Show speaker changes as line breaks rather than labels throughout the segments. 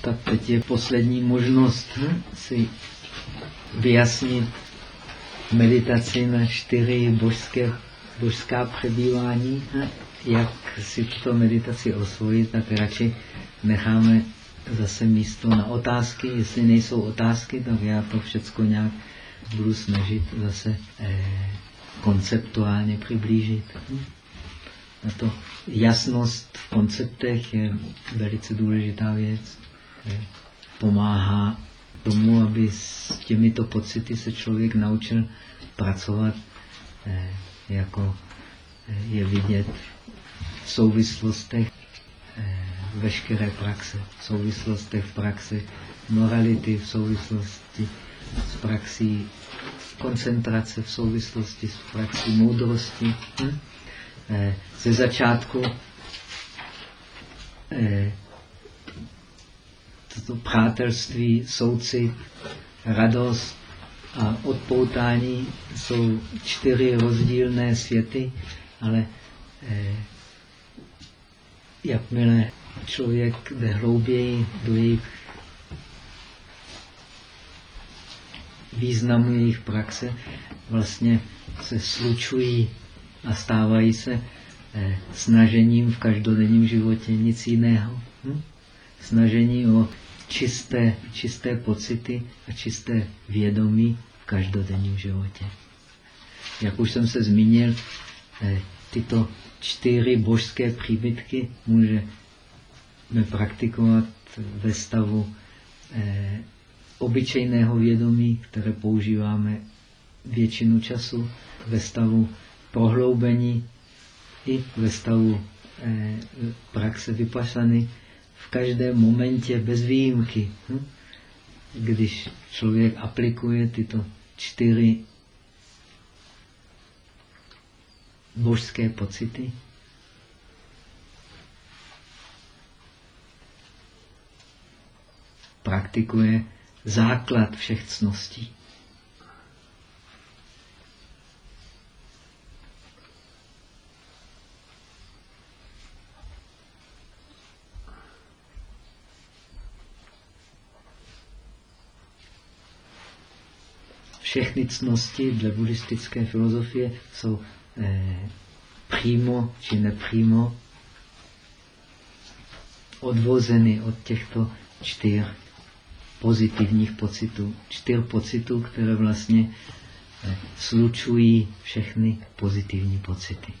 Tak teď je poslední možnost si vyjasnit meditaci na čtyři božské, božská přebývání. Jak si tuto meditaci osvojit, tak radši necháme zase místo na otázky. Jestli nejsou otázky, tak já to všechno nějak budu snažit zase eh, konceptuálně přiblížit. Hm? A to jasnost v konceptech je velice důležitá věc. Pomáhá tomu, aby s těmito pocity se člověk naučil pracovat, eh, jako eh, je vidět v souvislostech eh, veškeré praxe, v souvislostech v praxi morality, v souvislosti s praxí koncentrace, v souvislosti s praxí moudrosti. Hm? Ze začátku přátelství, soucit, radost a odpoutání jsou čtyři rozdílné světy, ale eh, jakmile člověk jde hlouběji do jejich významu jejich praxe, vlastně se slučují a stávají se eh, snažením v každodenním životě nic jiného. Hm? Snažení o čisté, čisté pocity a čisté vědomí v každodenním životě. Jak už jsem se zmínil, eh, tyto čtyři božské příbytky můžeme praktikovat ve stavu eh, obyčejného vědomí, které používáme většinu času, ve stavu prohloubení i ve stavu eh, praxe vypašany, v každém momentě bez výjimky. Hm? Když člověk aplikuje tyto čtyři božské pocity, praktikuje základ všech cností. Všechny cnosti dle buddhistické filozofie jsou eh, přímo či nepřímo odvozeny od těchto čtyř pozitivních pocitů. Čtyř pocitů, které vlastně eh, slučují všechny pozitivní pocity.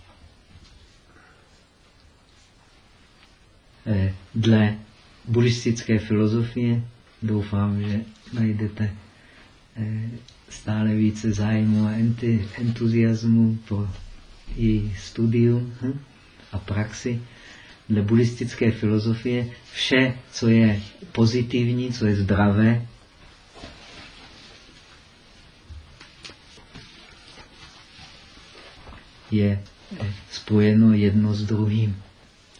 Eh, dle buddhistické filozofie doufám, že najdete stále více zájmu a entuziasmu pro její studium hm, a praxi. Dle buddhistické filozofie vše, co je pozitivní, co je zdravé, je spojeno jedno s druhým.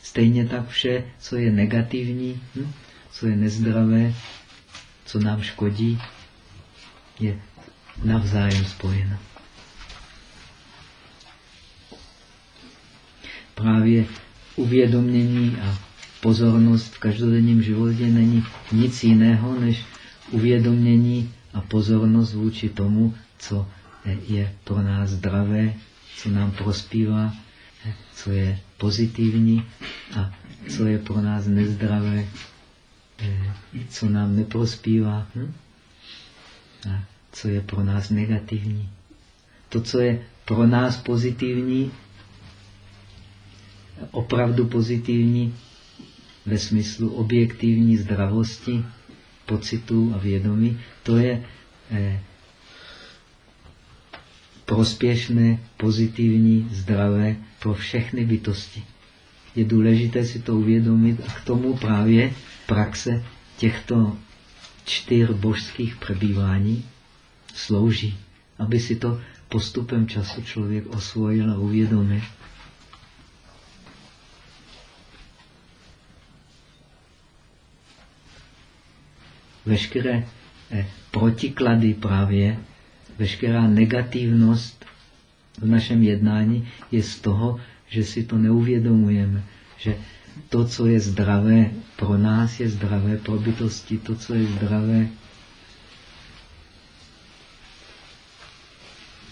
Stejně tak vše, co je negativní, hm, co je nezdravé, co nám škodí, je navzájem spojena. Právě uvědomění a pozornost v každodenním životě není nic jiného, než uvědomění a pozornost vůči tomu, co je pro nás zdravé, co nám prospívá, co je pozitivní a co je pro nás nezdravé, co nám neprospívá. Hm? Co je pro nás negativní. To, co je pro nás pozitivní, opravdu pozitivní, ve smyslu objektivní zdravosti, pocitů a vědomí, to je eh, prospěšné, pozitivní, zdravé pro všechny bytosti. Je důležité si to uvědomit a k tomu právě praxe těchto čtyř božských přebývání slouží, aby si to postupem času člověk osvojil a uvědomil. Veškeré eh, protiklady právě, veškerá negativnost v našem jednání je z toho, že si to neuvědomujeme, že to, co je zdravé pro nás, je zdravé pro bytosti. To, co je zdravé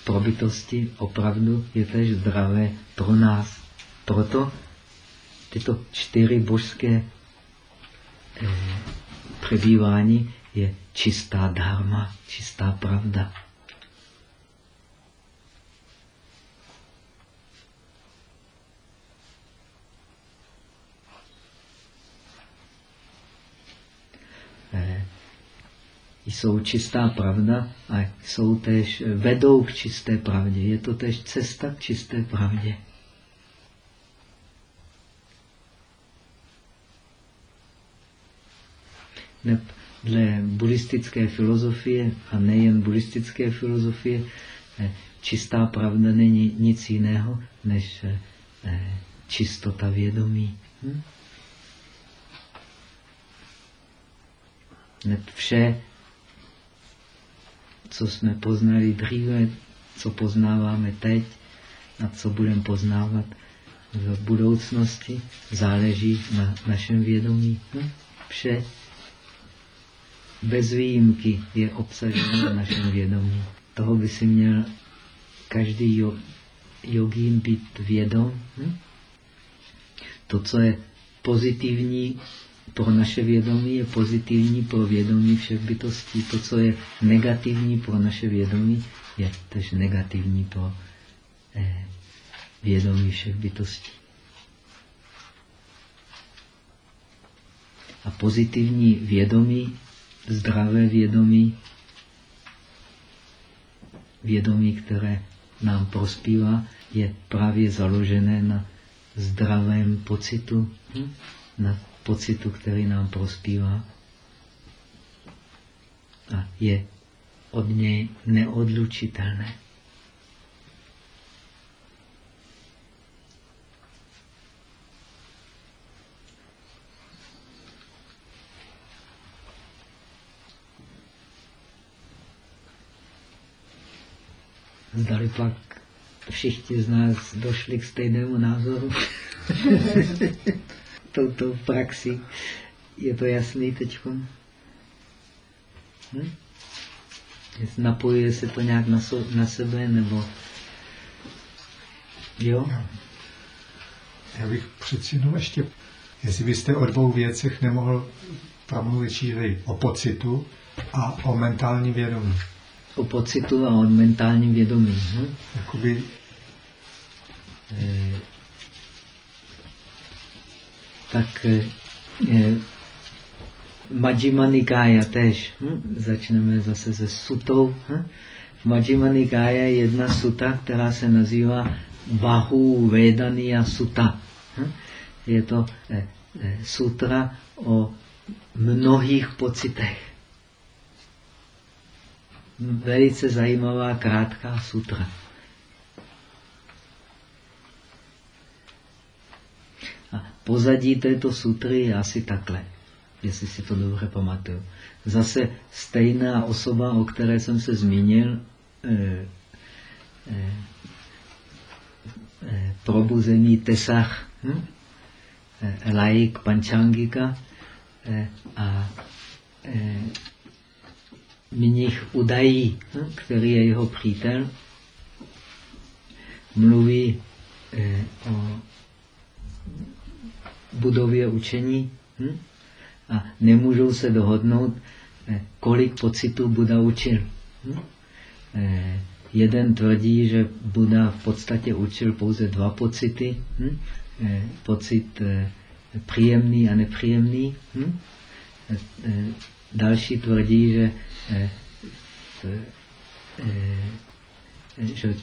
pro bytosti, opravdu je tež zdravé pro nás. Proto tyto čtyři božské eh, přebývání je čistá dharma, čistá pravda. Jsou čistá pravda a jsou tež, vedou k čisté pravdě. Je to tež cesta k čisté pravdě. Dle buddhistické filozofie, a nejen buddhistické filozofie, eh, čistá pravda není nic jiného než eh, čistota vědomí. Hm? Vše, co jsme poznali dříve, co poznáváme teď a co budeme poznávat v budoucnosti, záleží na našem vědomí. Hm? Vše bez výjimky je obsaženo v našem vědomí. Toho by si měl každý jogín být vědom. Hm? To, co je pozitivní pro naše vědomí, je pozitivní pro vědomí všech bytostí. To, co je negativní pro naše vědomí, je tež negativní pro eh, vědomí všech bytostí. A pozitivní vědomí zdravé vědomí, vědomí, které nám prospívá, je právě založené na zdravém pocitu, hm? na pocitu, který nám prospívá a je od něj neodlučitelné. Zdali pak všichni z nás došli k stejnému názoru touto praxi. Je to jasný teď? Hm? Napojuje se to nějak na, so, na sebe, nebo... Jo?
Já bych přeci jenom ještě, jestli byste o dvou věcech nemohl promluvit šířej, o pocitu a o mentální vědomí
o pocitu a o mentálním vědomí. Hm?
Jakoby...
E, tak e, e, Majjima Nikaya tež. Hm? Začneme zase se sutou. Hm? V Nikaya je jedna suta, která se nazývá Bahu Vedaniya Suta. Hm? Je to e, e, sutra o mnohých pocitech velice zajímavá krátká sutra. A pozadí této sutry je asi takhle, jestli si to dobře pamatuju. Zase stejná osoba, o které jsem se zmínil, eh, eh, eh, probuzení Tesach, hm? eh, laik Panchangika eh, a eh, mnich Udají, hm, který je jeho přítel, mluví eh, o budově učení hm, a nemůžou se dohodnout, eh, kolik pocitů Buda učil. Hm. Eh, jeden tvrdí, že Buda v podstatě učil pouze dva pocity. Hm? Eh, pocit eh, příjemný a nepříjemný. Hm? Eh, eh další tvrdí, že že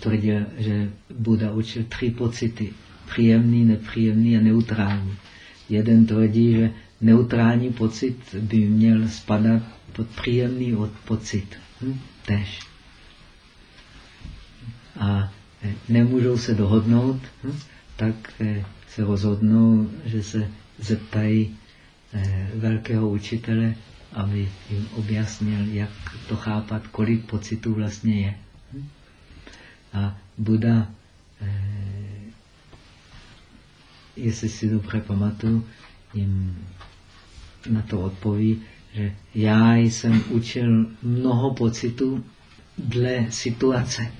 že Buda učil tři pocity. Příjemný, nepříjemný a neutrální. Jeden tvrdí, že neutrální pocit by měl spadat pod příjemný pocit. Hm? Tež. A eh, nemůžou se dohodnout, hm? tak se rozhodnou, že se zeptají velkého učitele, aby jim objasnil, jak to chápat, kolik pocitů vlastně je. A Buda eh, jestli si dobře pamatuju, jim na to odpoví, že já jsem učil mnoho pocitů dle situace.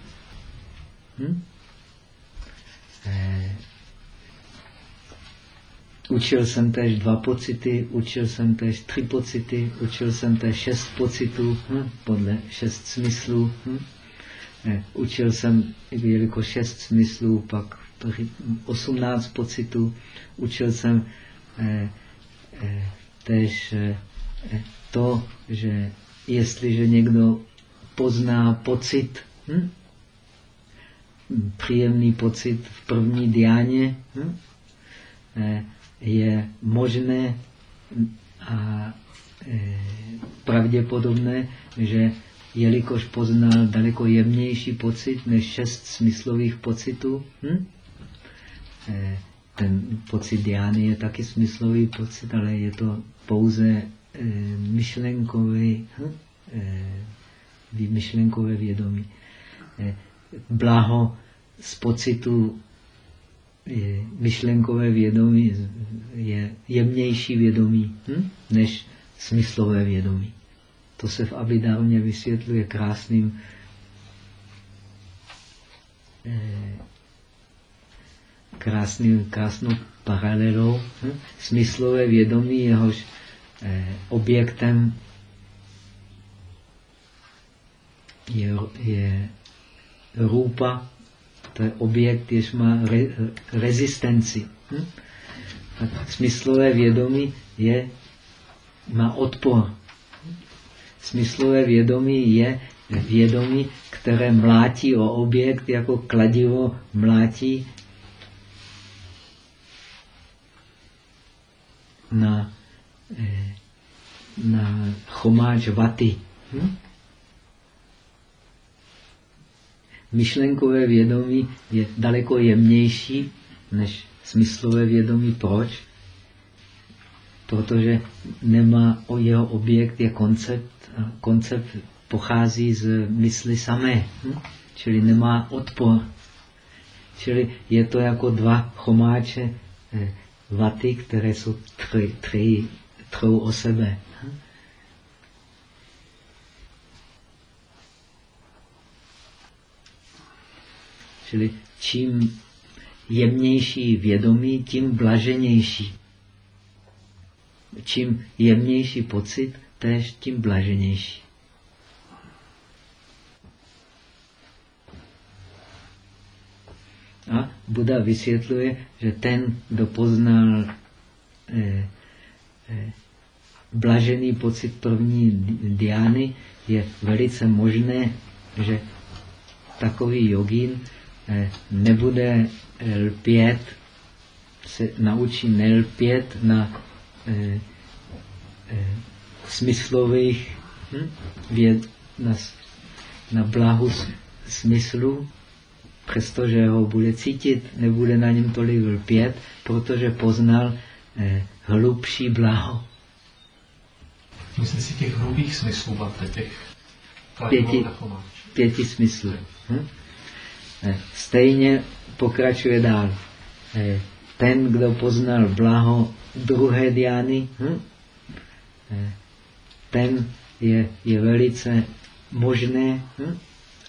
Hm? Eh, učil jsem též dva pocity, učil jsem též tři pocity, učil jsem též šest pocitů, hm? podle šest smyslů. Hm? Eh, učil jsem, jako šest smyslů, pak osmnáct pocitů, učil jsem eh, eh, tež eh, to, že jestliže někdo pozná pocit, hm? příjemný pocit v první diáně, hm? je možné a pravděpodobné, že jelikož poznal daleko jemnější pocit než šest smyslových pocitů, hm? Ten pocit diány je taky smyslový pocit, ale je to pouze e, myšlenkový, hm? e, myšlenkové vědomí. Blaho z pocitu myšlenkové vědomí je jemnější vědomí hm? než smyslové vědomí. To se v Abhidharmě vysvětluje krásným eh, krásný, krásnou paralelou. Hm? Smyslové vědomí, jehož eh, objektem je, je rupa, to je objekt, jež má re, rezistenci. Hm? smyslové vědomí je, má odpor. Smyslové vědomí je vědomí, které mlátí o objekt, jako kladivo mlátí na, eh, na chomáč vaty. Hm? Myšlenkové vědomí je daleko jemnější než smyslové vědomí. Proč? Protože nemá o jeho objekt je koncept. A koncept pochází z mysli samé, hm? čili nemá odpor. Čili je to jako dva chomáče eh, vaty, které jsou tři, tři, trou o sebe. Čili čím jemnější vědomí, tím blaženější. Čím jemnější pocit, tež tím blaženější. A Buda vysvětluje, že ten, kdo poznal eh, eh, blažený pocit první diány, je velice možné, že takový jogín eh, nebude lpět, se naučí nelpět na eh, eh, smyslových hm, věd, na, na blahu smyslu, přestože ho bude cítit, nebude na něm tolik lpět, protože poznal eh, hlubší blaho.
Myslím si těch hrubých smyslů, máte těch
pěti, pěti smyslů. Hm? Eh, stejně pokračuje dál. Eh, ten, kdo poznal blaho druhé diány, hm? eh, ten je, je velice možné hm?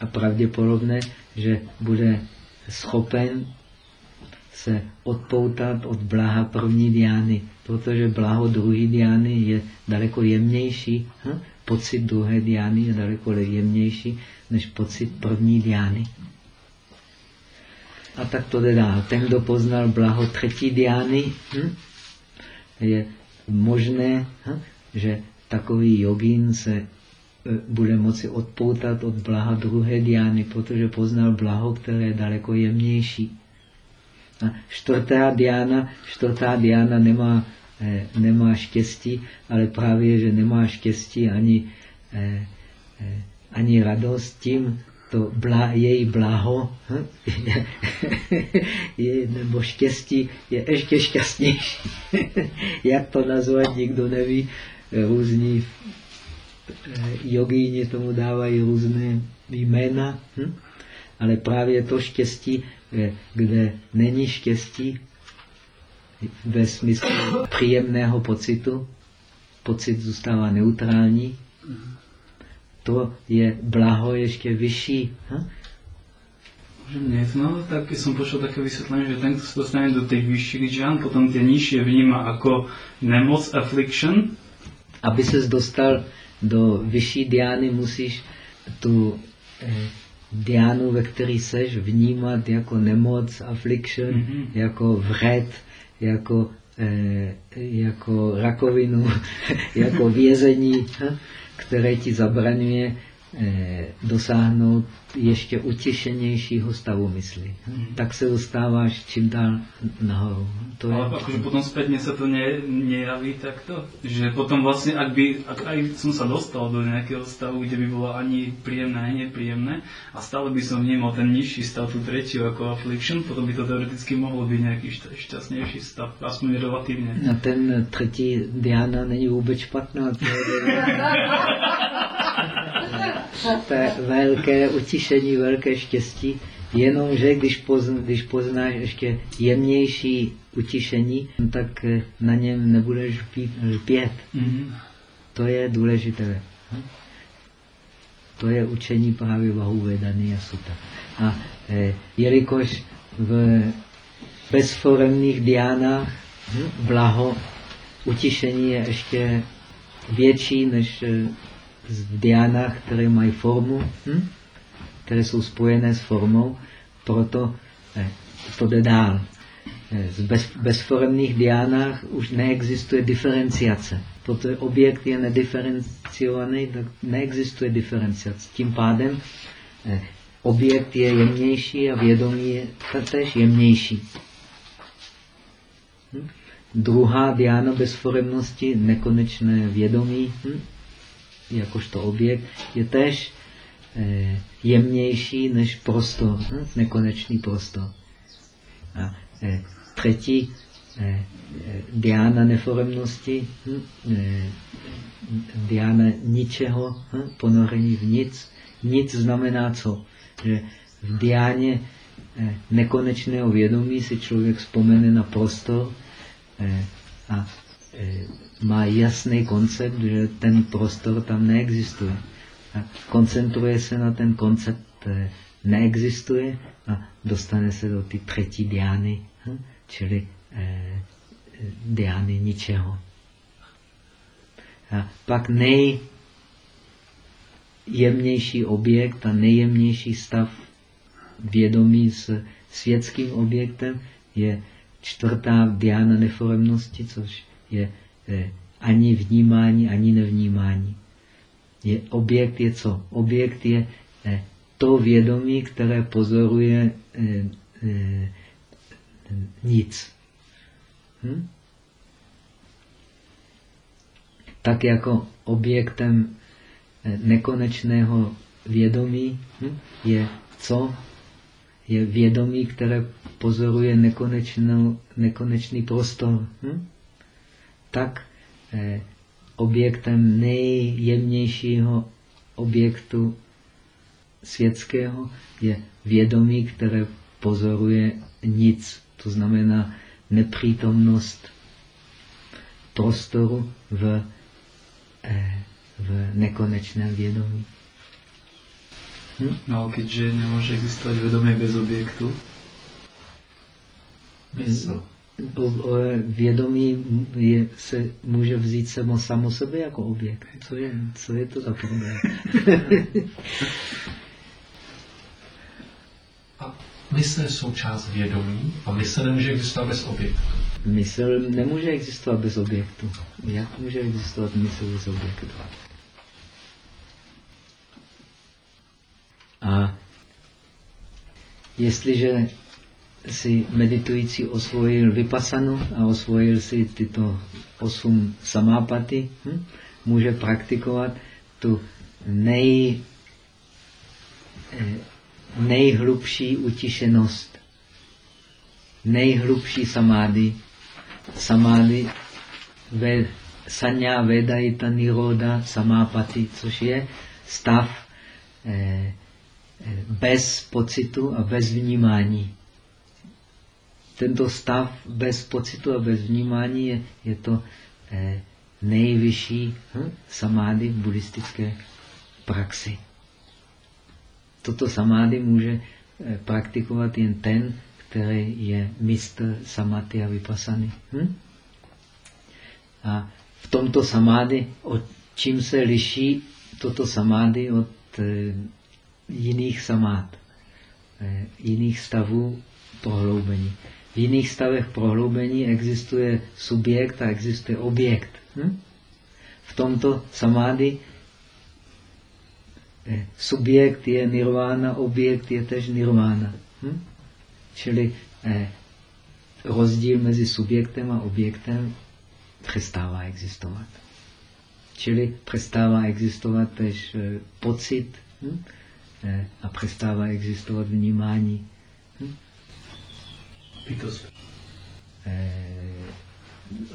a pravděpodobné, že bude schopen se odpoutat od blaha první diány, protože blaho druhé diány je daleko jemnější, hm? pocit druhé diány je daleko jemnější než pocit první diány. A tak to jde dál. Ten, kdo poznal blaho třetí diány, hm? je možné, hm? že takový jogín se bude moci odpoutat od blaha druhé diány, protože poznal blaho, které je daleko jemnější. A čtvrtá diána, čtvrtá diána nemá, eh, nemá štěstí, ale právě, že nemá štěstí ani, eh, eh, ani radost tím, to blá, její blaho hm? je, nebo štěstí je ještě šťastnější. Jak to nazvat, nikdo neví. Různí jogíni tomu dávají různé jména, hm? ale právě to štěstí, eh, kde není štěstí, ve smyslu příjemného pocitu. Pocit zůstává neutrální. To je blaho ještě vyšší. Hm?
Že no, tak som počul také vysvetlenie, že ten, kto sa dostane do tých vyšších džán, potom tie nižšie vníma ako nemoc, affliction.
Aby ses dostal do vyšší diány, musíš tu eh, diánu, ve které seš, vnímat jako nemoc, affliction, mm -hmm. jako vred, jako, eh, jako rakovinu, jako vězení, které ti zabraňuje dosáhnout ještě utěšenějšího stavu mysli. Hmm. Tak se dostáváš čím dál nahoru.
To Ale je... akože potom spätne sa to ne, nejaví takto? Že potom vlastne, ak, by, ak aj som sa dostal do nejakého stavu, kde by bolo ani príjemné, ani nepríjemné a stále by som vnímal ten nižší stav, tú tretiu ako affliction, potom by to teoreticky mohlo byť nejaký šťastnejší stav, aspoň relatívne.
A ten tretí Diana není vůbec špatná. To je velké utišení, velké štěstí. Jenomže když, pozn, když poznáš ještě jemnější utišení, tak eh, na něm nebudeš lpět. Mm -hmm. To je důležité. To je učení právě Vahu Vedany a Sutta. A e, jelikož v bezforemných diánách blaho utišení je ještě větší než eh, v diánách, které mají formu, hm? které jsou spojené s formou, proto eh, to jde dál. Eh, v bez, bezforemných diánách už neexistuje diferenciace. Protože objekt je nediferenciovaný, tak neexistuje diferenciace. Tím pádem eh, objekt je jemnější a vědomí je tež jemnější. Hm? Druhá diána bezforemnosti, nekonečné vědomí, hm? Jakožto objekt, je tež eh, jemnější než prostor, hm? nekonečný prostor. A eh, třetí eh, diána neforemnosti, hm? diána ničeho, hm? ponorení v nic. Nic znamená co? Že v diáně nekonečného vědomí si člověk vzpomene na prostor a má jasný koncept, že ten prostor tam neexistuje. A koncentruje se na ten koncept, neexistuje a dostane se do ty třetí diány, hm? čili eh, diány ničeho. A pak nejjemnější objekt a nejjemnější stav vědomí s světským objektem je čtvrtá diána neforemnosti, což je eh, ani vnímání, ani nevnímání. Je, objekt je co? Objekt je eh, to vědomí, které pozoruje eh, eh, nic. Hm? Tak jako objektem eh, nekonečného vědomí hm? je co? Je vědomí, které pozoruje nekonečný prostor. Hm? Tak eh, objektem nejjemnějšího objektu světského je vědomí, které pozoruje nic. To znamená nepřítomnost prostoru v, eh, v nekonečném vědomí.
Hm? No, keďže nemůže existovat vědomí bez objektu,
Mysl vědomí je, se může vzít samo, samo sebe jako objekt. Co je, co je to za problém?
a mysl je součást vědomí a mysl nemůže existovat bez objektu.
Mysl nemůže existovat bez objektu. Jak může existovat mysl bez objektu? A jestliže si meditující osvojil vypasanu a osvojil si tyto osm samápaty, hm? může praktikovat tu nej, eh, nejhlubší utišenost, nejhlubší samády, samády ve sanya vedaita niroda samápaty, což je stav eh, eh bez pocitu a bez vnímání tento stav bez pocitu a bez vnímání je, je to eh, nejvyšší hm, samády v buddhistické praxi. Toto samády může eh, praktikovat jen ten, který je mistr samáty a vypasany. Hm? A v tomto samády, od čím se liší toto samády od e, jiných samád, e, jiných stavů prohloubení. V jiných stavech prohloubení existuje subjekt a existuje objekt. Hm? V tomto samády e, subjekt je nirvána, objekt je tež nirvána. Hm? Čili eh, rozdíl mezi subjektem a objektem přestává existovat. Čili přestává existovat tež eh, pocit hm? eh, a přestává existovat vnímání. Hm? Eh,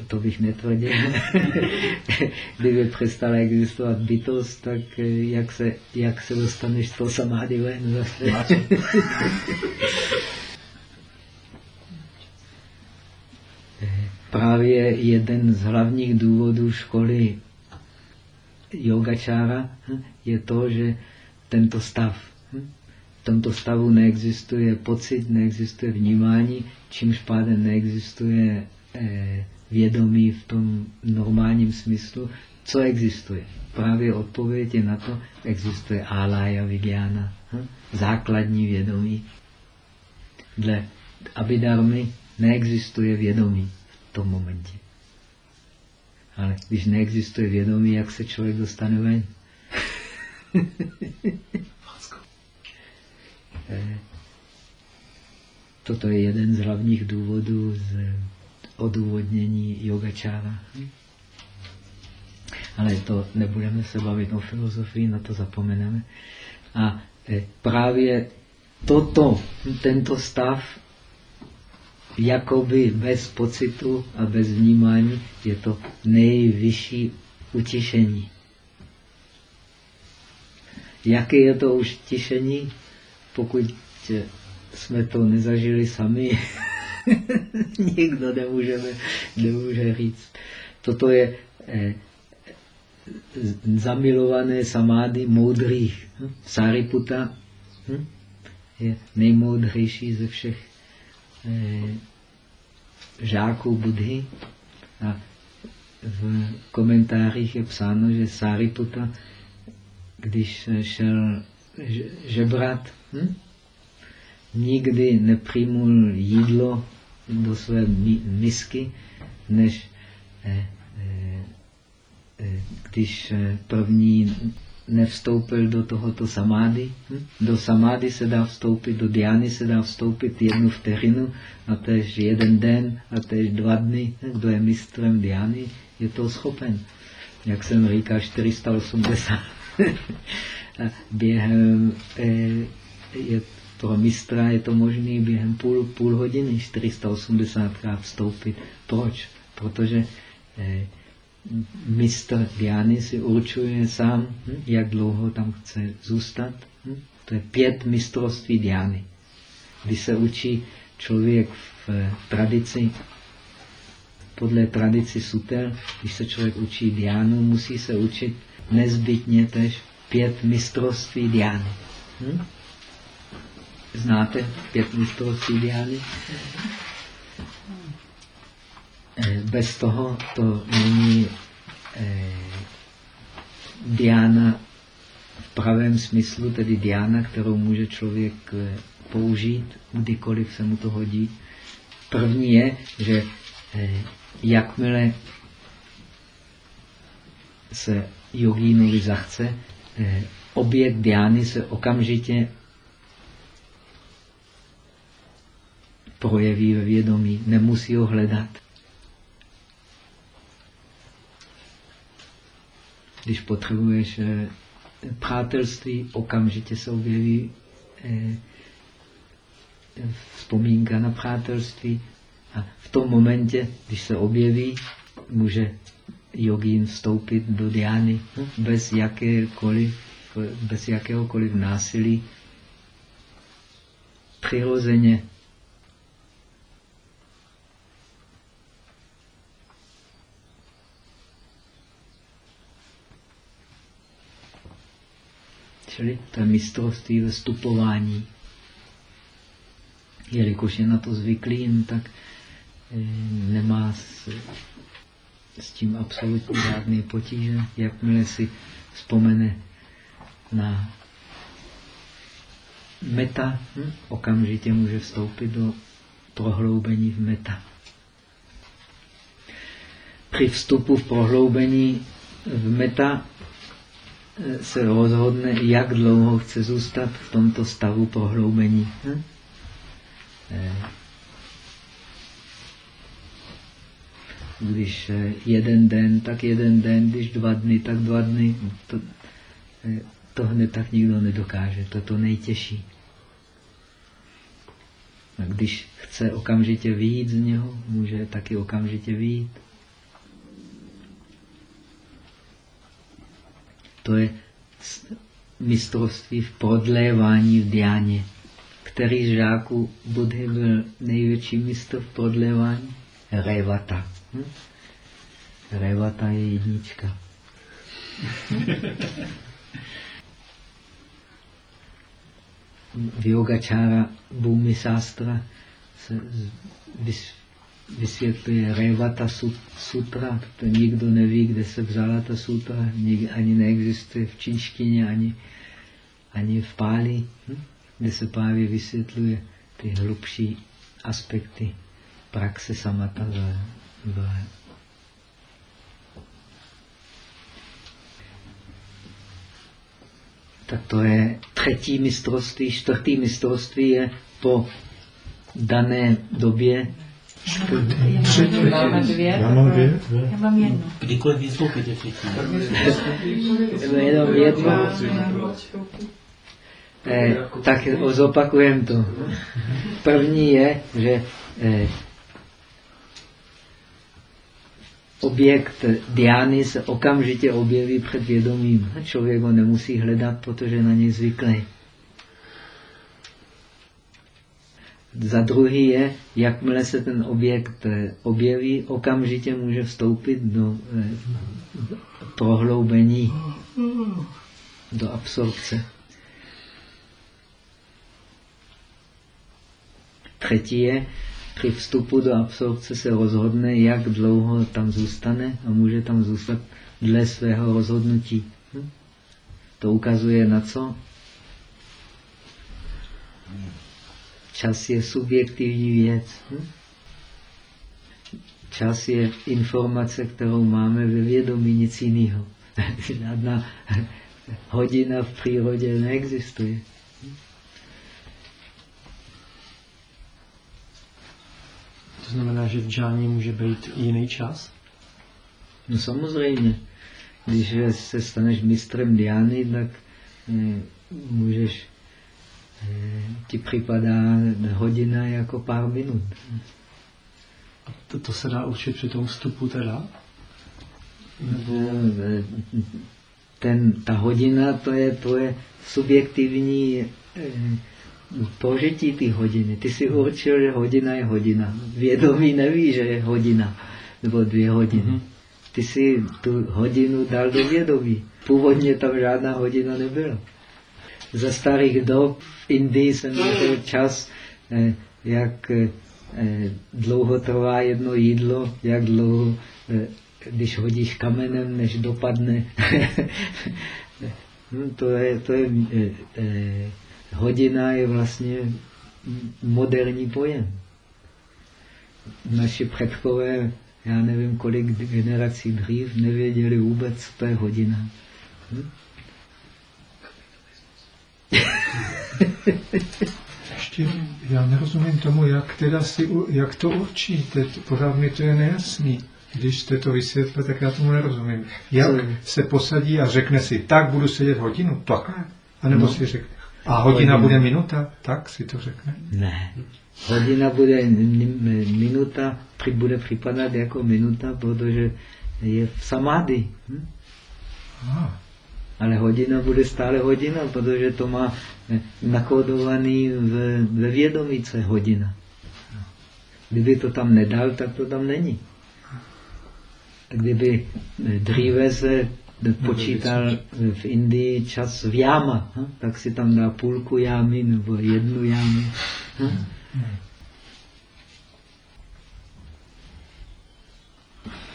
to bych netvrdil. Kdyby přestala existovat bytost, tak eh, jak se, jak se dostaneš z toho samády ven zase? právě jeden z hlavních důvodů školy yogačára hm, je to, že tento stav, hm, v tomto stavu neexistuje pocit, neexistuje vnímání, čímž pádem neexistuje eh, vědomí v tom normálním smyslu. Co existuje? Právě odpověď je na to, existuje alaya vigyana, hm, základní vědomí. Dle abidarmy neexistuje vědomí tom momentě. Ale když neexistuje vědomí, jak se člověk dostane ven? Eh, toto je jeden z hlavních důvodů z odůvodnění yogačára. Ale to nebudeme se bavit o filozofii, na to zapomeneme. A eh, právě toto, tento stav jakoby bez pocitu a bez vnímání je to nejvyšší utišení. Jaké je to už utišení, pokud jsme to nezažili sami, nikdo nemůžeme, nemůže říct. Toto je eh, zamilované samády moudrých. Sariputa hm? je nejmoudřejší ze všech Eh, žáků Budhy a v komentářích je psáno, že Sariputa, když šel žebrat, hm? nikdy nepřijmul jídlo do své misky, než eh, eh, když první nevstoupil do tohoto samády. Hm? Do samády se dá vstoupit, do diány se dá vstoupit jednu vteřinu a tež jeden den a tež dva dny. Kdo je mistrem diány, je to schopen. Jak jsem říkal, 480. během, eh, je, pro mistra je to možné během půl, půl hodiny 480 krát vstoupit. Proč? Protože eh, mistr Diany si určuje sám, hm, jak dlouho tam chce zůstat. Hm. To je pět mistrovství Diany. Když se učí člověk v tradici, podle tradici sutel, když se člověk učí Diánu, musí se učit nezbytně tež pět mistrovství Diany. Hm? Znáte pět mistrovství Diany? Eh, bez toho to není eh, diána v pravém smyslu, tedy diána, kterou může člověk eh, použít, kdykoliv se mu to hodí. První je, že jakmile se jogínovi zachce, objekt diány se okamžitě projeví ve vědomí, nemusí ho hledat. Když potřebuješ eh, přátelství, okamžitě se objeví eh, vzpomínka na přátelství. A v tom momentě, když se objeví, může jogín vstoupit do diány bez, bez jakéhokoliv násilí. Přirozeně Čili ta mistrovství ve vstupování. Jelikož je na to zvyklý, tak eh, nemá s, tím absolutně žádný potíže. Jakmile si vzpomene na meta, hm? okamžitě může vstoupit do prohloubení v meta. Při vstupu v prohloubení v meta eh, se rozhodne, jak dlouho chce zůstat v tomto stavu prohloubení. Hm? Když eh, jeden den, tak jeden den, když dva dny, tak dva dny. To, to hned tak nikdo nedokáže, to je to nejtěžší. A když chce okamžitě vyjít z něho, může taky okamžitě vyjít. To je mistrovství v prodlévání v diáně. Který z žáků Budhy byl největší mistr v prodlévání? Revata. Hm? Revata je jednička. v yogačára Bhumi Sastra se vysvětluje Revata sutra, to nikdo neví, kde se vzala ta sutra, ani neexistuje v čínštině, ani, ani v Páli, hm? kde se právě vysvětluje ty hlubší aspekty praxe samata v tak to je třetí mistrovství. Čtvrtý mistrovství je po dané době.
Máme dvě. Já mám dvě.
Já mám jedno.
Kdykoliv vystoupíte třetí.
Jenom jedno. Eh, tak zopakujem to. První je, že eh, objekt diány se okamžitě objeví před vědomím. Člověk ho nemusí hledat, protože je na něj zvyklý. Za druhý je, jakmile se ten objekt eh, objeví, okamžitě může vstoupit do eh, prohloubení, do absorpce. Třetí je, při vstupu do absorpce se rozhodne, jak dlouho tam zůstane a může tam zůstat dle svého rozhodnutí. Hm? To ukazuje na co? Čas je subjektivní věc. Hm? Čas je informace, kterou máme ve vědomí, nic jiného. Žádná hodina v přírodě neexistuje.
To znamená, že v džáně může být jiný čas?
No samozřejmě. Když se staneš mistrem diány, tak eh, můžeš, eh, ti připadá hodina jako pár minut.
A to, to se dá učit při tom vstupu teda?
Nebo... Eh, ten, ta hodina, to je tvoje subjektivní eh, požití ty hodiny. Ty si určil, že hodina je hodina. Vědomí neví, že je hodina nebo dvě hodiny. Mhm. Ty si tu hodinu dal do vědomí. Původně tam žádná hodina nebyla. Za starých dob v Indii jsem měl čas, eh, jak eh, dlouho trvá jedno jídlo, jak dlouho, eh, když hodíš kamenem, než dopadne. no, to je, to je hodina je vlastně moderní pojem. Naši předkové, já nevím kolik generací dřív, nevěděli vůbec, co to je hodina. Hm?
Ještě já nerozumím tomu, jak, teda si, jak to určíte. Pořád mi to je nejasný. Když jste to vysvětlil, tak já tomu nerozumím. Jak se posadí a řekne si, tak budu sedět hodinu, takhle? A nebo no. si řekne, a hodina, hodina bude minuta? Tak si to řekne?
Ne. Hodina bude minuta, bude připadat jako minuta, protože je v samády. Hm? Ale hodina bude stále hodina, protože to má eh, nakódovaný v, ve vědomí, co je hodina. Kdyby to tam nedal, tak to tam není. Kdyby eh, dříve se počítal v Indii čas v jáma, tak si tam dá půlku jámy nebo jednu jámu.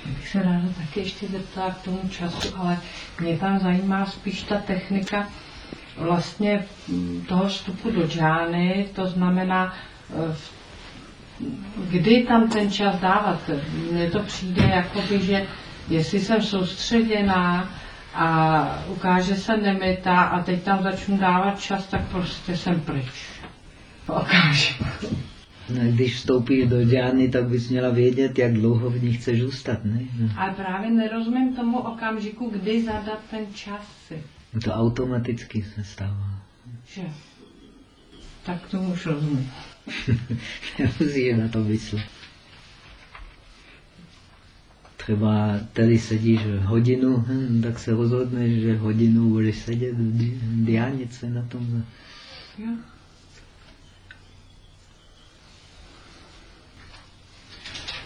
Bych se ráda taky ještě zeptala k tomu času, ale mě tam zajímá spíš ta technika vlastně toho vstupu do džány, to znamená, eh, kdy tam ten čas dávat. Mně to přijde jako by, že jestli jsem soustředěná a ukáže se nemita a teď tam začnu dávat čas, tak prostě jsem pryč. Okamžik.
No, když vstoupíš do džány, tak bys měla vědět, jak dlouho v ní chceš zůstat, ne? No.
Ale právě nerozumím tomu okamžiku, kdy zadat ten čas si.
To automaticky se stává.
Že? Tak tomu už rozumím.
Nemusíš na to myslet. Třeba tady sedíš hodinu, hm, tak se rozhodneš, že hodinu budeš sedět v diánice na tom.
Jo.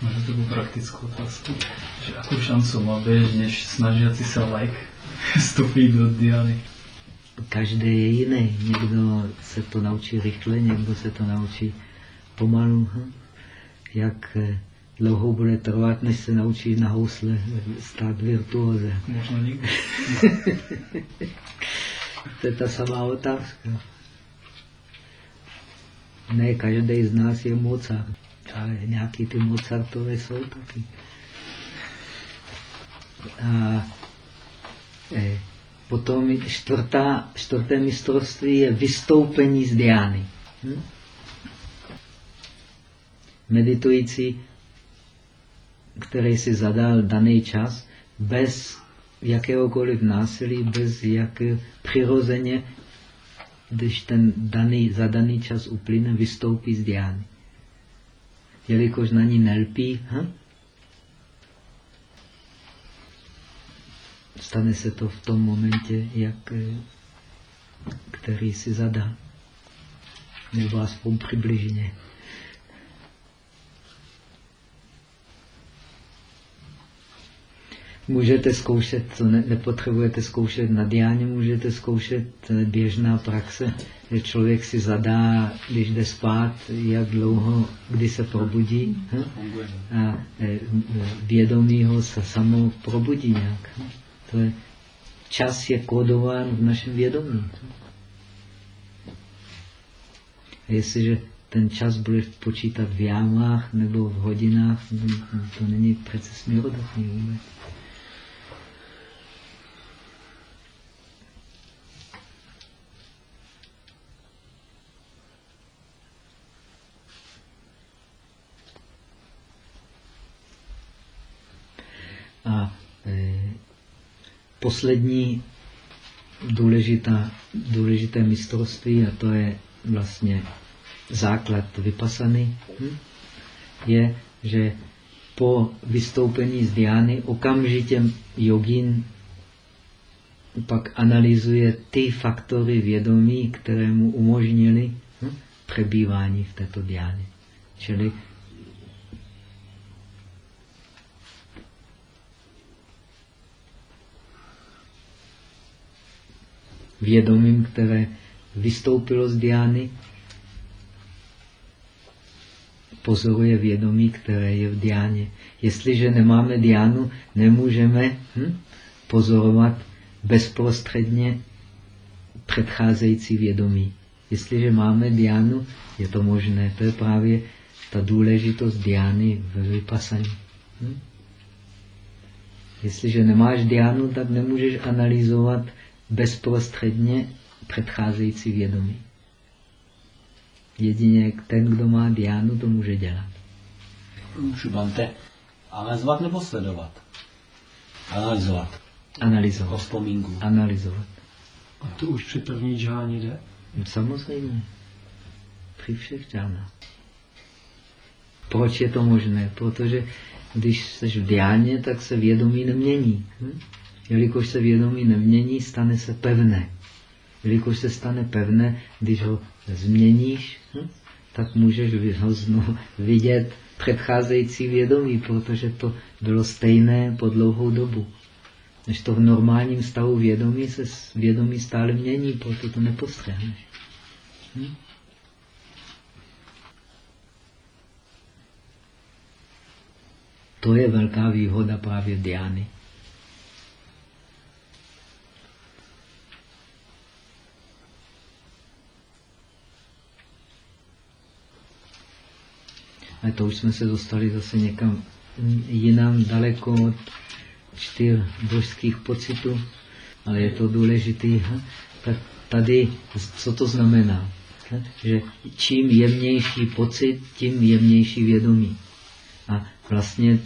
Možno takovou praktickou otázku, že jakou šancu má být, než snažiaci se like vstupit do diány?
Každý je jiný. Někdo se to naučí rychle, někdo se to naučí pomalu. Hm? Jak eh, dlouho bude trvat, než se naučí na housle stát virtuóze.
Možno nikdy.
to je ta samá otázka. Ne každý z nás je Mozart, ale nějaký ty Mozartové jsou taky. A eh, potom čtvrtá, čtvrté mistrovství je vystoupení z diány. Hm? Meditující, který si zadal daný čas, bez jakéhokoliv násilí, bez jak přirozeně, když ten daný, zadaný čas uplyne, vystoupí z diány. Jelikož na ní nelpí, hm? stane se to v tom momentě, jak, který si zadá. Nebo aspoň přibližně. Můžete zkoušet, to ne, nepotřebujete zkoušet na diáně, můžete zkoušet běžná praxe, že člověk si zadá, když jde spát, jak dlouho, kdy se probudí hm? a vědomí ho se samo probudí nějak. Hm? To je, čas je kódován v našem vědomí. A jestliže ten čas bude počítat v jámách nebo v hodinách, to není přece směrodatný vůbec. A e, poslední důležitá, důležité mistrovství, a to je vlastně základ vypasany, hm? je, že po vystoupení z diány okamžitě jogin pak analyzuje ty faktory vědomí, které mu umožnili hm? přebývání v této diáně. Čili vědomím, které vystoupilo z diány, pozoruje vědomí, které je v diáně. Jestliže nemáme diánu, nemůžeme hm, pozorovat bezprostředně předcházející vědomí. Jestliže máme diánu, je to možné. To je právě ta důležitost diány ve vypasaní. Hm? Jestliže nemáš diánu, tak nemůžeš analyzovat bezprostředně předcházející vědomí. Jedině ten, kdo má diánu, to může dělat.
Šubante, analyzovat nebo sledovat? Analyzovat.
Analyzovat.
O vzpomínku.
Analyzovat.
A to už při první džáně jde?
Samozřejmě. Při všech džánách. Proč je to možné? Protože když jsi v diáně, tak se vědomí nemění. Hm? Jelikož se vědomí nemění, stane se pevné. Jelikož se stane pevné, když ho změníš, hm, tak můžeš ho znovu vidět předcházející vědomí, protože to bylo stejné po dlouhou dobu. Než to v normálním stavu vědomí se vědomí stále mění, proto to nepostřehneš. Hm? To je velká výhoda právě diány. Ale to už jsme se dostali zase někam jinam, daleko od čtyř božských pocitů, ale je to důležité. Tak tady, co to znamená? Že čím jemnější pocit, tím jemnější vědomí. A vlastně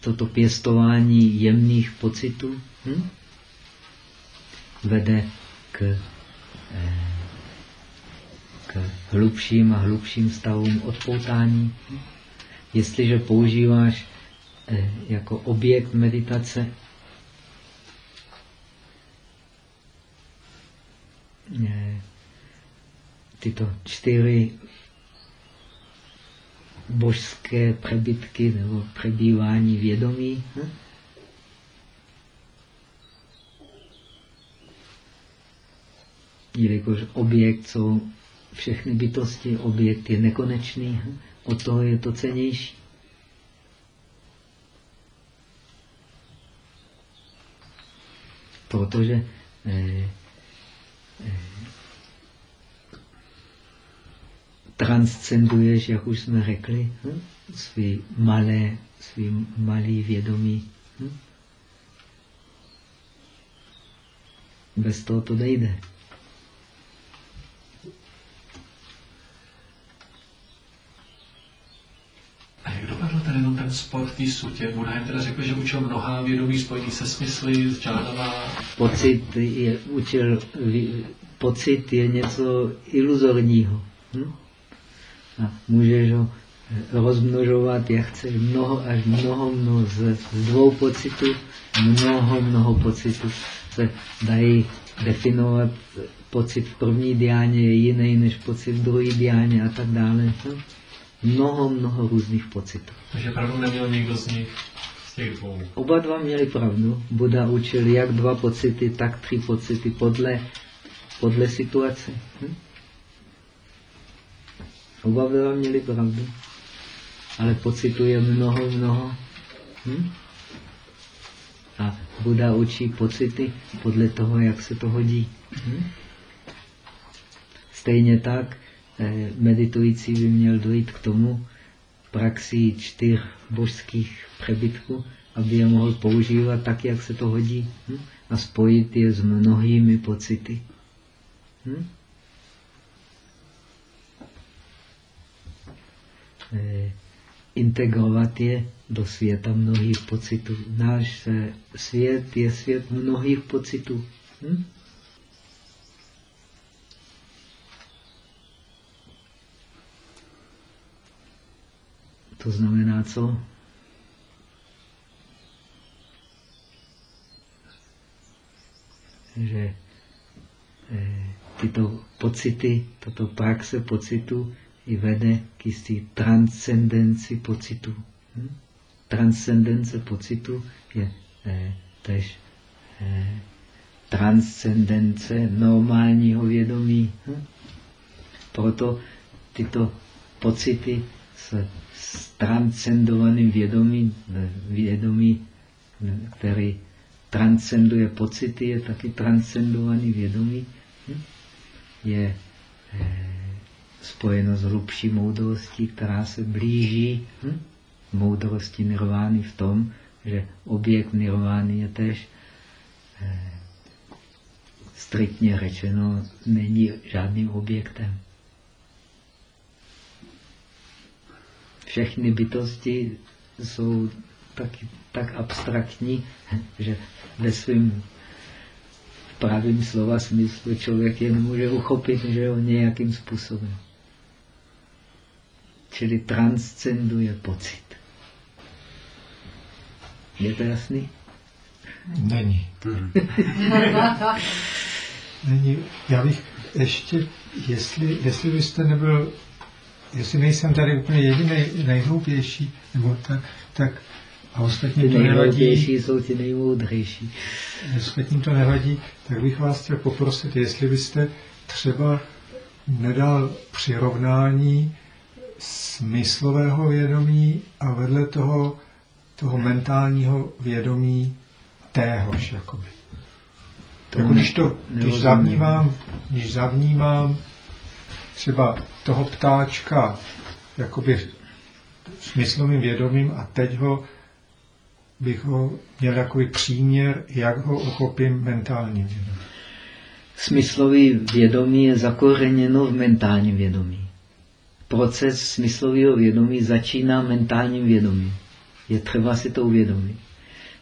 toto pěstování jemných pocitů hm, vede k, eh, k hlubším a hlubším stavům odpoutání. Jestliže používáš eh, jako objekt meditace eh, tyto čtyři božské přebytky nebo přebývání vědomí. Jelikož objekt jsou všechny bytosti, objekt je nekonečný, o toho je to cenější. Protože eh, eh, transcenduješ, jak už jsme řekli, hm? svý malé, svý malý vědomí. Hm? Bez toho to nejde.
A jak dopadl tady jenom ten spor té sutě? Buddha jim teda řekl, že učil mnoha vědomí spojený se smysly, s džánama.
Pocit je, učil, pocit je něco iluzorního. Hm? A můžeš ho rozmnožovat, jak chce mnoho až mnoho, mnoho z, z dvou pocitů, mnoho, mnoho pocitů se dají definovat. Pocit v první diáně je jiný než pocit v druhé diáně a tak dále. Mnoho, mnoho různých pocitů.
Takže pravdu neměl nikdo z nich, z těch dvou.
Oba dva měli pravdu. Buda učil jak dva pocity, tak tři pocity podle, podle situace. Hm? Oba dva měli pravdu. Ale pocitu je mnoho, mnoho. Hm? A Buda učí pocity podle toho, jak se to hodí. Hm? Stejně tak meditující by měl dojít k tomu praxi čtyř božských přebytků, aby je mohl používat tak, jak se to hodí. Hm? A spojit je s mnohými pocity. Hm? Eh, integrovat je do světa mnohých pocitů. Náš svět je svět mnohých pocitů. Hm? To znamená co? Že eh, tyto pocity, tato praxe pocitu i vede k jistý transcendenci pocitu. Hm? Transcendence pocitu je eh, tež eh, transcendence normálního vědomí. Hm? Proto tyto pocity s transcendovaným vědomím, vědomí, který transcenduje pocity, je taky transcendovaný vědomí, hm? je eh, spojeno s hlubší moudrostí, která se blíží hm? moudrosti nirvány v tom, že objekt nirvány je tež eh, striktně řečeno, není žádným objektem. Všechny bytosti jsou tak, tak abstraktní, že ve svém pravým slova smyslu člověk je nemůže uchopit, že jo, nějakým způsobem. Čili transcenduje pocit. Je to jasný?
Není. Není. Já bych ještě, jestli, jestli byste nebyl, jestli nejsem tady úplně jediný nejhloupější, nebo tak, tak a ostatní to nevadí,
jsou ti nejmoudřejší.
ostatním to nevadí, tak bych vás chtěl poprosit, jestli byste třeba nedal přirovnání smyslového vědomí a vedle toho, toho mentálního vědomí téhož, jakoby.
To
Jako když to, když zavnímám, když zavnímám třeba toho ptáčka jakoby smyslovým vědomím a teď ho bych ho měl takový příměr, jak ho uchopím mentálním vědomím.
Smyslový vědomí je zakoreněno v mentálním vědomí. Proces smyslového vědomí začíná mentálním vědomím. Je třeba si to uvědomit.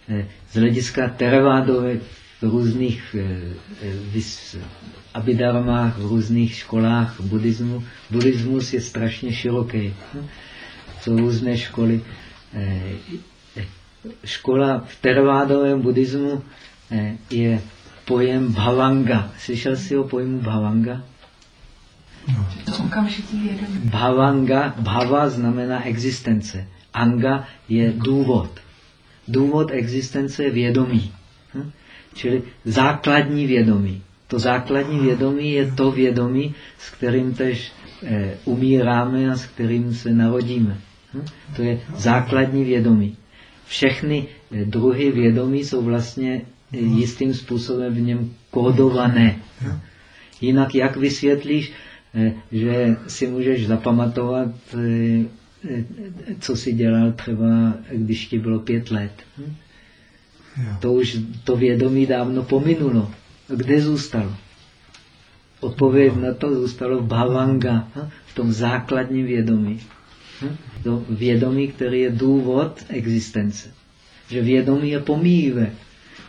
Eh, Z hlediska teravádové v různých eh, eh, abhidharmách, v různých školách buddhismu, buddhismus je strašně široký. Jsou různé školy. Eh, Škola v teravádovém buddhismu je pojem bhavanga. Slyšel jsi o pojmu bhavanga?
Vědomí.
Bhavanga, bhava znamená existence. Anga je důvod. Důvod existence je vědomí. Hm? Čili základní vědomí. To základní vědomí je to vědomí, s kterým tež eh, umíráme a s kterým se narodíme. Hm? To je základní vědomí. Všechny eh, druhy vědomí jsou vlastně eh, jistým způsobem v něm kódované. Jinak jak vysvětlíš, že si můžeš zapamatovat, co si dělal třeba, když ti bylo pět let. Hm?
Jo.
To už to vědomí dávno pominulo. Kde zůstalo? Odpověď na to zůstalo v bhavanga, v tom základním vědomí. To vědomí, který je důvod existence. Že vědomí je pomíjivé.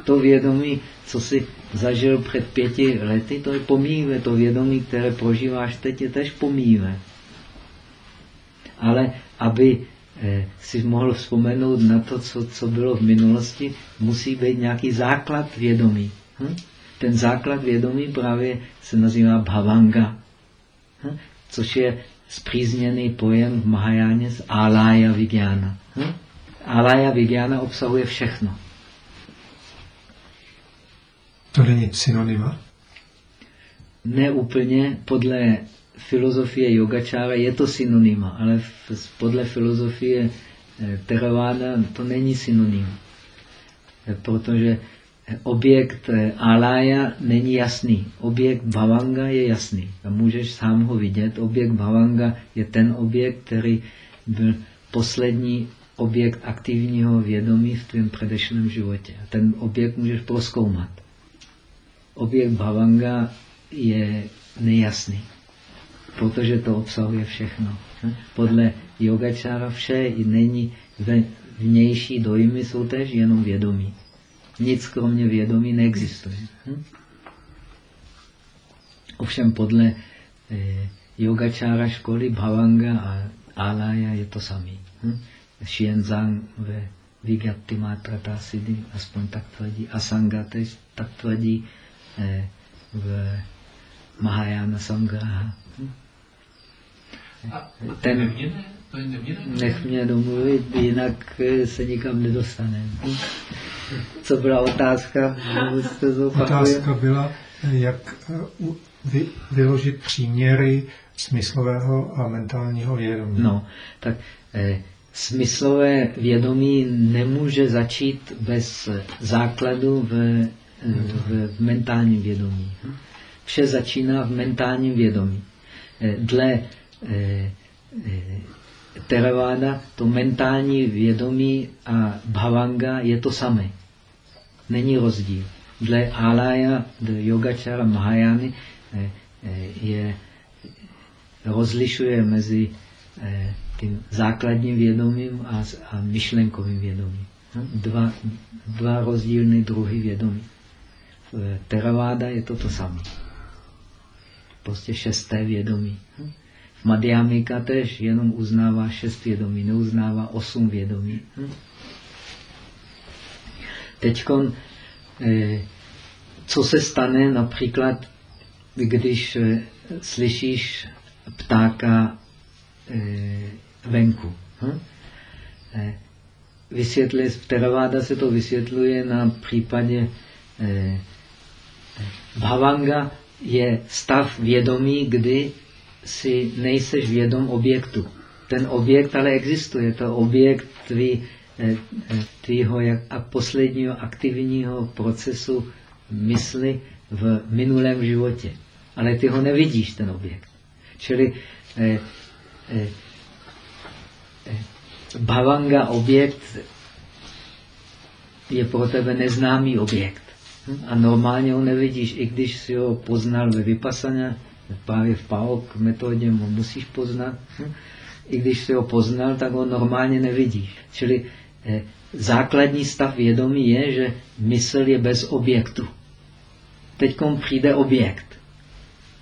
To vědomí, co si zažil před pěti lety, to je pomíjivé. To vědomí, které prožíváš teď, je tež pomíjivé. Ale aby si mohl vzpomenout na to, co, co bylo v minulosti, musí být nějaký základ vědomí. Hm? Ten základ vědomí právě se nazývá bhavanga, hm? což je zpřízněný pojem v Mahajáně z Alaya Vigyana. Hm? Alaya Vigyana obsahuje všechno.
To není synonyma?
Ne úplně podle filozofie yogačára je to synonyma, ale podle filozofie eh, Theravada to není synonym. Eh, Protože eh, objekt alaya není jasný. Objekt bhavanga je jasný. A můžeš sám ho vidět. Objekt bhavanga je ten objekt, který byl poslední objekt aktivního vědomí v tvém předešlém životě. A ten objekt můžeš proskoumat. Objekt bhavanga je nejasný, protože to obsahuje všechno. Podle yogačára vše není ve- vnější dojmy, jsou tež jenom vědomí. Nic kromě vědomí neexistuje. Ovšem podle eh, yogačára školy Bhavanga a Alaya je to samý. Shienzang ve Vigatti Matrata Siddhi, aspoň tak tvrdí, Asanga tež tak tvrdí eh, v Mahayana Sangraha. Ten-? Nech mě domluvit, jinak eh, se nikam nedostane. Co byla otázka?
Otázka byla, jak eh, vy, vyložit příměry smyslového a mentálního vědomí.
No, tak eh, smyslové vědomí nemůže začít bez základu v, v, v mentálním vědomí. Vše začíná v mentálním vědomí. Dle eh, eh, Theravada to mentální vědomí a bhavanga je to samé. Není rozdíl. Dle Alaya, dle Yogačara Mahajány eh, je rozlišuje mezi tím základním vědomím a, a myšlenkovým vědomím. Hm? Dva, dva rozdílné druhy vědomí. V Theravada je to to samé. Prostě šesté vědomí. Madhyamika tež jenom uznává šest vědomí, neuznává osm vědomí. Hm? Teďkon, eh, co se stane například, když eh, slyšíš ptáka eh, venku. Hm? Vysvětluje, v Theravada se to vysvětluje na případě Bhavanga je stav vědomí, kdy si nejseš vědom objektu. Ten objekt ale existuje, to objekt tvý, eh, eh, tvýho a posledního aktivního procesu mysli v minulém životě. Ale ty ho nevidíš, ten objekt. Čili eh, eh, eh, bhavanga objekt je pro tebe neznámý objekt. Hm? A normálně ho nevidíš, i když si ho poznal ve vypasaně, právě v PAOK metodě ho musíš poznat. Hm? I když si ho poznal, tak ho normálně nevidíš. Čili eh, základní stav vědomí je, že mysl je bez objektu. Teď přijde objekt.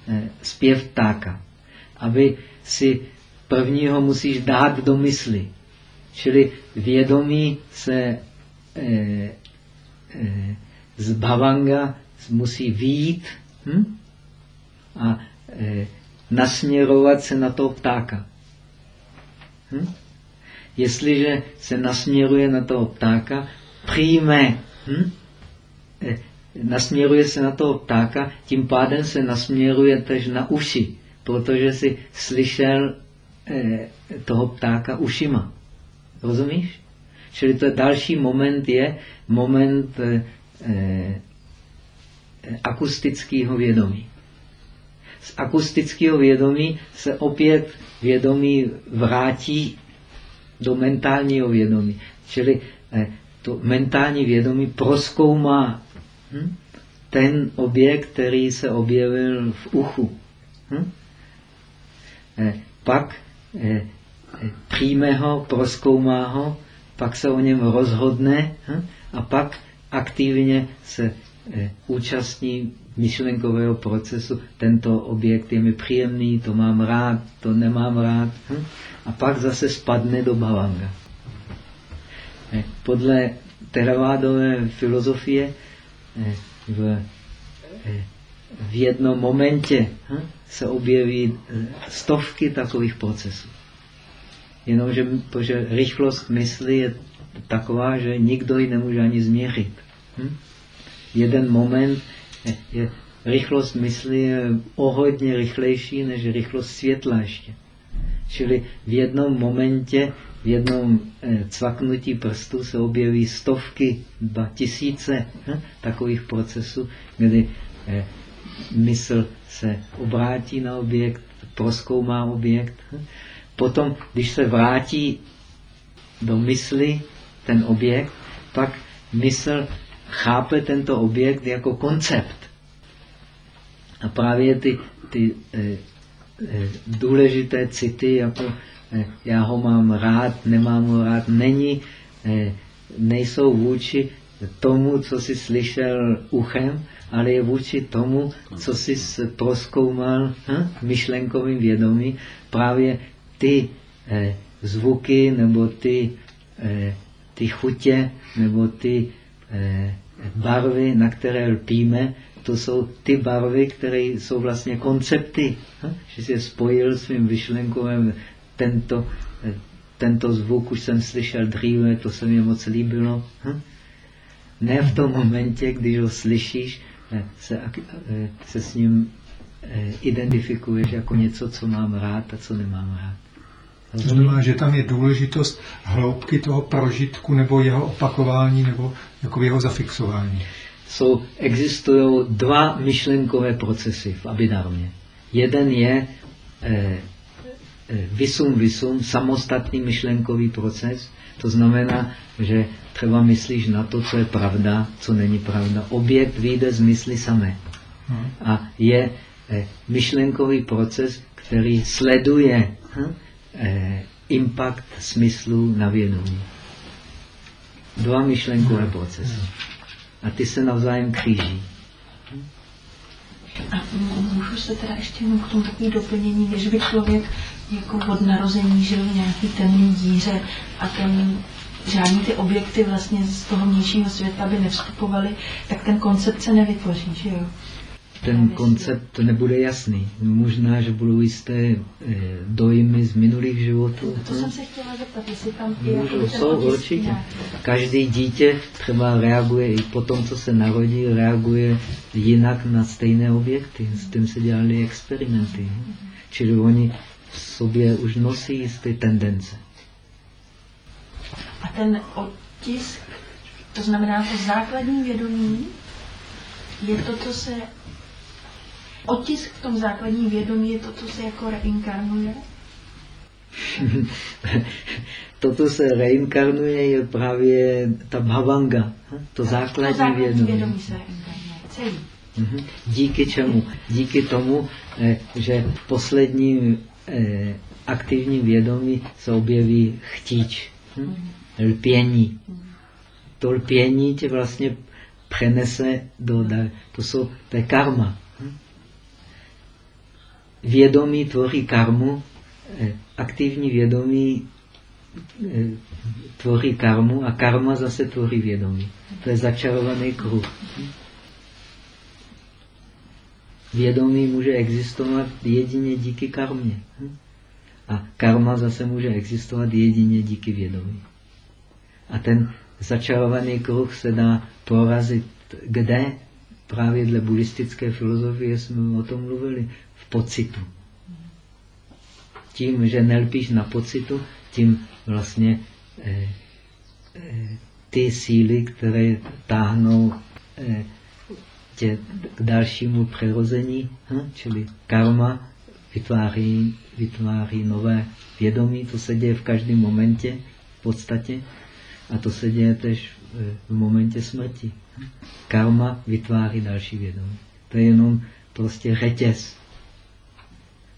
Eh, zpěv ptáka. Aby si prvního musíš dát do mysli. Čili vědomí se eh, eh, z bhavanga musí výjít hm? a nasměrovat se na toho ptáka. Hm? Jestliže se nasměruje na toho ptáka, přijme, hm? e, nasměruje se na toho ptáka, tím pádem se nasměruje tež na uši, protože si slyšel e, toho ptáka ušima. Rozumíš? Čili to další moment je moment e, e, akustického vědomí. Z akustického vědomí se opět vědomí vrátí do mentálního vědomí. Čili eh, to mentální vědomí proskoumá hm, ten objekt, který se objevil v uchu. Hm? Eh, pak eh, přijme ho, proskoumá ho, pak se o něm rozhodne hm? a pak aktivně se účastní myšlenkového procesu, tento objekt je mi příjemný, to mám rád, to nemám rád. Hm? A pak zase spadne do bhavanga. Eh, podle teravádové filozofie eh, v, eh, v jednom momentě hm, se objeví stovky takových procesů. Jenomže protože rychlost mysli je taková, že nikdo ji nemůže ani změřit. Hm? Jeden moment je, rychlost mysli je o hodně rychlejší než rychlost světla ještě. Čili v jednom momentě, v jednom eh, cvaknutí prstu se objeví stovky, dva tisíce hm, takových procesů, kdy eh, mysl se obrátí na objekt, proskoumá objekt. Hm. Potom, když se vrátí do mysli ten objekt, pak mysl chápe tento objekt jako koncept. A právě ty, ty eh, eh, důležité city, jako eh, já ho mám rád, nemám ho rád, není, eh, nejsou vůči tomu, co jsi slyšel uchem, ale je vůči tomu, co jsi proskoumal hm, myšlenkovým vědomí. Právě ty eh, zvuky nebo ty, eh, ty chutě nebo ty barvy, na které lpíme, to jsou ty barvy, které jsou vlastně koncepty. Že si je spojil svým vyšlenkovým tento, tento zvuk už jsem slyšel dříve, to se mi moc líbilo. Ne v tom momentě, když ho slyšíš, eh, se, eh, se s ním eh, identifikuješ jako něco, co mám rád a co nemám rád.
To znamená, že tam je důležitost hloubky toho prožitku nebo jeho opakování nebo jako jeho zafixování.
Jsou, existují dva myšlenkové procesy v Abhidharmě. Jeden je eh, eh, visum visum, samostatný myšlenkový proces. To znamená, že třeba myslíš na to, co je pravda, co není pravda. Objekt vyjde z mysli samé. Hmm. A je eh, myšlenkový proces, který sleduje hm, eh, impact smyslu na vědomí. Dva myšlenkové procesy. A ty se navzájem kříží.
A můžu se teda ještě jenom k tomu takový doplnění, když by člověk jako od narození žil v nějaký temný díře a ten žádný ty objekty vlastně z toho vnějšího světa by nevstupovaly, tak ten koncept se nevytvoří, že jo?
Ten koncept nebude jasný. Možná, že budou jisté eh, dojmy z minulých životů.
To jsem se chtěla zeptat, jestli tam je jako ten
jsou určitě. Každý dítě třeba reaguje i po tom, co se narodí, reaguje jinak na stejné objekty. S tím se dělali experimenty. Čili oni v sobě už nosí jisté tendence.
A ten otisk, to znamená to základní vědomí, je to, co se... Otisk v tom základním vědomí je to, co se jako reinkarnuje?
To, co se reinkarnuje, je právě ta bhavanga, hm? to
to
základní
základní
vědomí.
vědomí se reinkarnuje. Celý.
Mhm. Díky čemu? Díky tomu, eh, že v posledním eh, aktivním vědomí se objeví chtíč, hm? lpění. To lpění tě vlastně přenese do... To, jsou, to je karma. Vědomí tvoří karmu, eh, aktivní vědomí eh, tvoří karmu a karma zase tvoří vědomí. To je začarovaný kruh. Vědomí může existovat jedině díky karmě. A karma zase může existovat jedině díky vědomí. A ten začarovaný kruh se dá porazit kde? Právě dle buddhistické filozofie jsme o tom mluvili. V pocitu. Tím, že nelpíš na pocitu, tím vlastně eh, eh, ty síly, které táhnou eh, tě k dalšímu přirození, hm? čili karma vytváří, vytváří nové vědomí, to se děje v každém momentě v podstatě a to se děje tež v momentě smrti. Karma vytváří další vědomí. To je jenom prostě řetěz.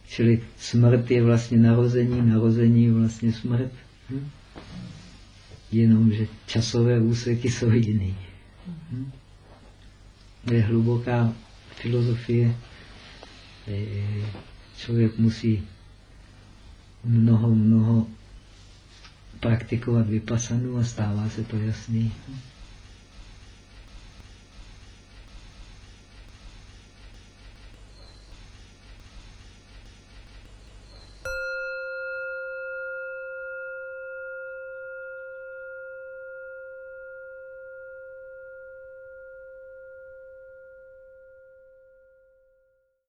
Čili smrt je vlastně narození, narození je vlastně smrt. hm? Jenomže časové úseky jsou jiný. To je hluboká filozofie. Eh, Člověk musí mnoho, mnoho praktikovat vypasanu a stává se to jasný.